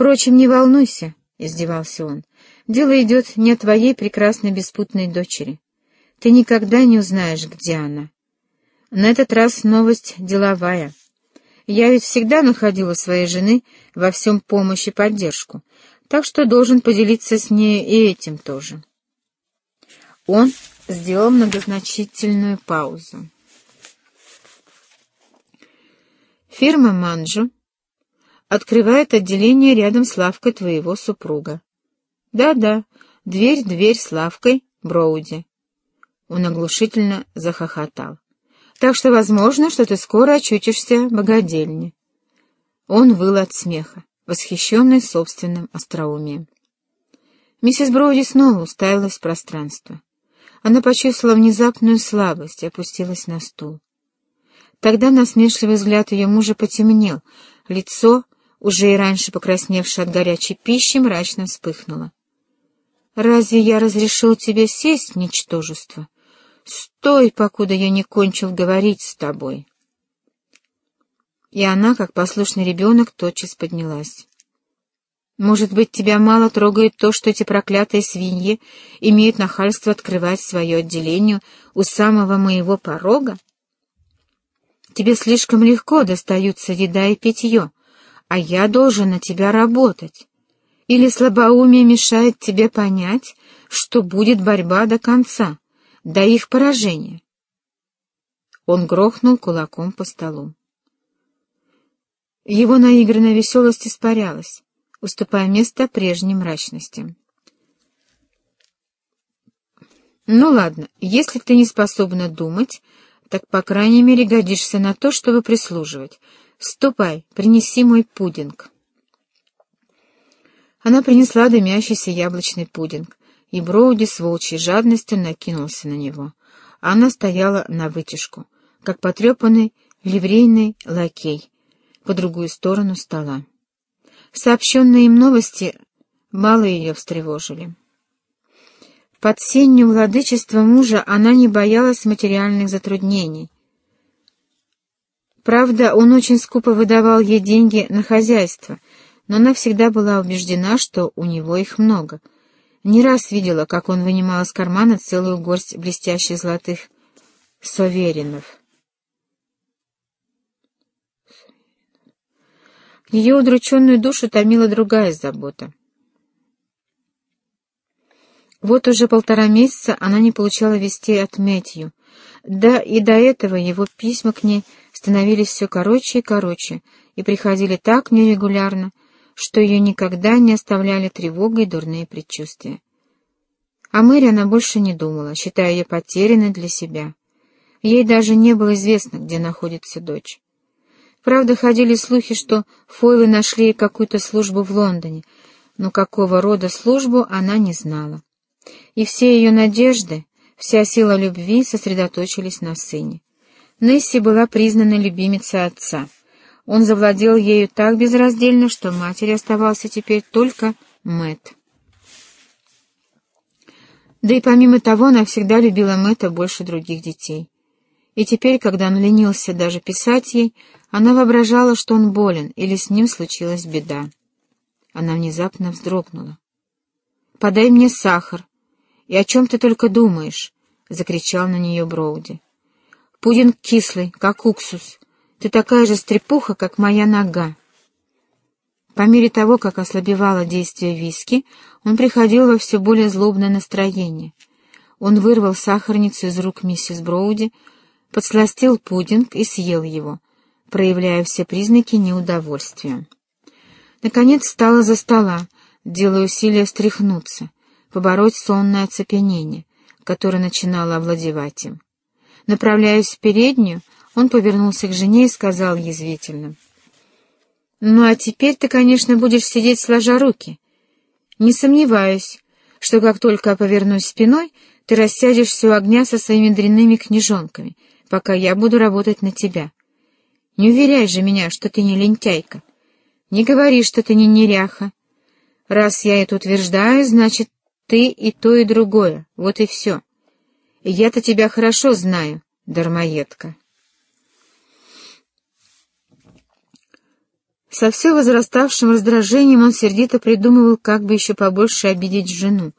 «Впрочем, не волнуйся», — издевался он. «Дело идет не о твоей прекрасной беспутной дочери. Ты никогда не узнаешь, где она. На этот раз новость деловая. Я ведь всегда находила своей жены во всем помощь и поддержку, так что должен поделиться с ней и этим тоже». Он сделал многозначительную паузу. Фирма «Манджо» открывает отделение рядом с лавкой твоего супруга. Да-да, дверь-дверь с лавкой Броуди. Он оглушительно захохотал. Так что возможно, что ты скоро очутишься в богадельне. Он выл от смеха, восхищенный собственным остроумием. Миссис Броуди снова уставилась в пространство. Она почувствовала внезапную слабость и опустилась на стул. Тогда насмешливый взгляд ее мужа потемнел, лицо, уже и раньше покрасневшее от горячей пищи, мрачно вспыхнуло. «Разве я разрешил тебе сесть, ничтожество? Стой, покуда я не кончил говорить с тобой!» И она, как послушный ребенок, тотчас поднялась. «Может быть, тебя мало трогает то, что эти проклятые свиньи имеют нахальство открывать свое отделение у самого моего порога?» Тебе слишком легко достаются еда и питье, а я должен на тебя работать. Или слабоумие мешает тебе понять, что будет борьба до конца, до их поражения. Он грохнул кулаком по столу. Его наигранная веселость испарялась, уступая место прежней мрачности. «Ну ладно, если ты не способна думать, так, по крайней мере, годишься на то, чтобы прислуживать. Ступай, принеси мой пудинг. Она принесла дымящийся яблочный пудинг, и Броуди с волчьей жадностью накинулся на него. Она стояла на вытяжку, как потрепанный ливрейный лакей, по другую сторону стола. Сообщенные им новости мало ее встревожили. Под сенью владычества мужа она не боялась материальных затруднений. Правда, он очень скупо выдавал ей деньги на хозяйство, но она всегда была убеждена, что у него их много. Не раз видела, как он вынимал из кармана целую горсть блестящих золотых соверенов. Ее удрученную душу томила другая забота. Вот уже полтора месяца она не получала вестей от Мэтью. Да и до этого его письма к ней становились все короче и короче и приходили так нерегулярно, что ее никогда не оставляли тревога и дурные предчувствия. О Мэри она больше не думала, считая ее потерянной для себя. Ей даже не было известно, где находится дочь. Правда, ходили слухи, что Фойлы нашли какую-то службу в Лондоне, но какого рода службу она не знала и все ее надежды, вся сила любви сосредоточились на сыне. Несси была признана любимицей отца. Он завладел ею так безраздельно, что матери оставался теперь только Мэт. Да и помимо того, она всегда любила Мэтта больше других детей. И теперь, когда он ленился даже писать ей, она воображала, что он болен или с ним случилась беда. Она внезапно вздрогнула. «Подай мне сахар», «И о чем ты только думаешь?» — закричал на нее Броуди. «Пудинг кислый, как уксус. Ты такая же стрепуха, как моя нога». По мере того, как ослабевало действие виски, он приходил во все более злобное настроение. Он вырвал сахарницу из рук миссис Броуди, подсластил пудинг и съел его, проявляя все признаки неудовольствия. Наконец встала за стола, делая усилия встряхнуться — побороть сонное оцепенение, которое начинало овладевать им. Направляясь в переднюю, он повернулся к жене и сказал язвительно. «Ну а теперь ты, конечно, будешь сидеть сложа руки. Не сомневаюсь, что как только повернусь спиной, ты рассядешься у огня со своими дрянными книжонками, пока я буду работать на тебя. Не уверяй же меня, что ты не лентяйка. Не говори, что ты не неряха. Раз я это утверждаю, значит, ты и то, и другое, вот и все. Я-то тебя хорошо знаю, дармоедка. Со все возраставшим раздражением он сердито придумывал, как бы еще побольше обидеть жену,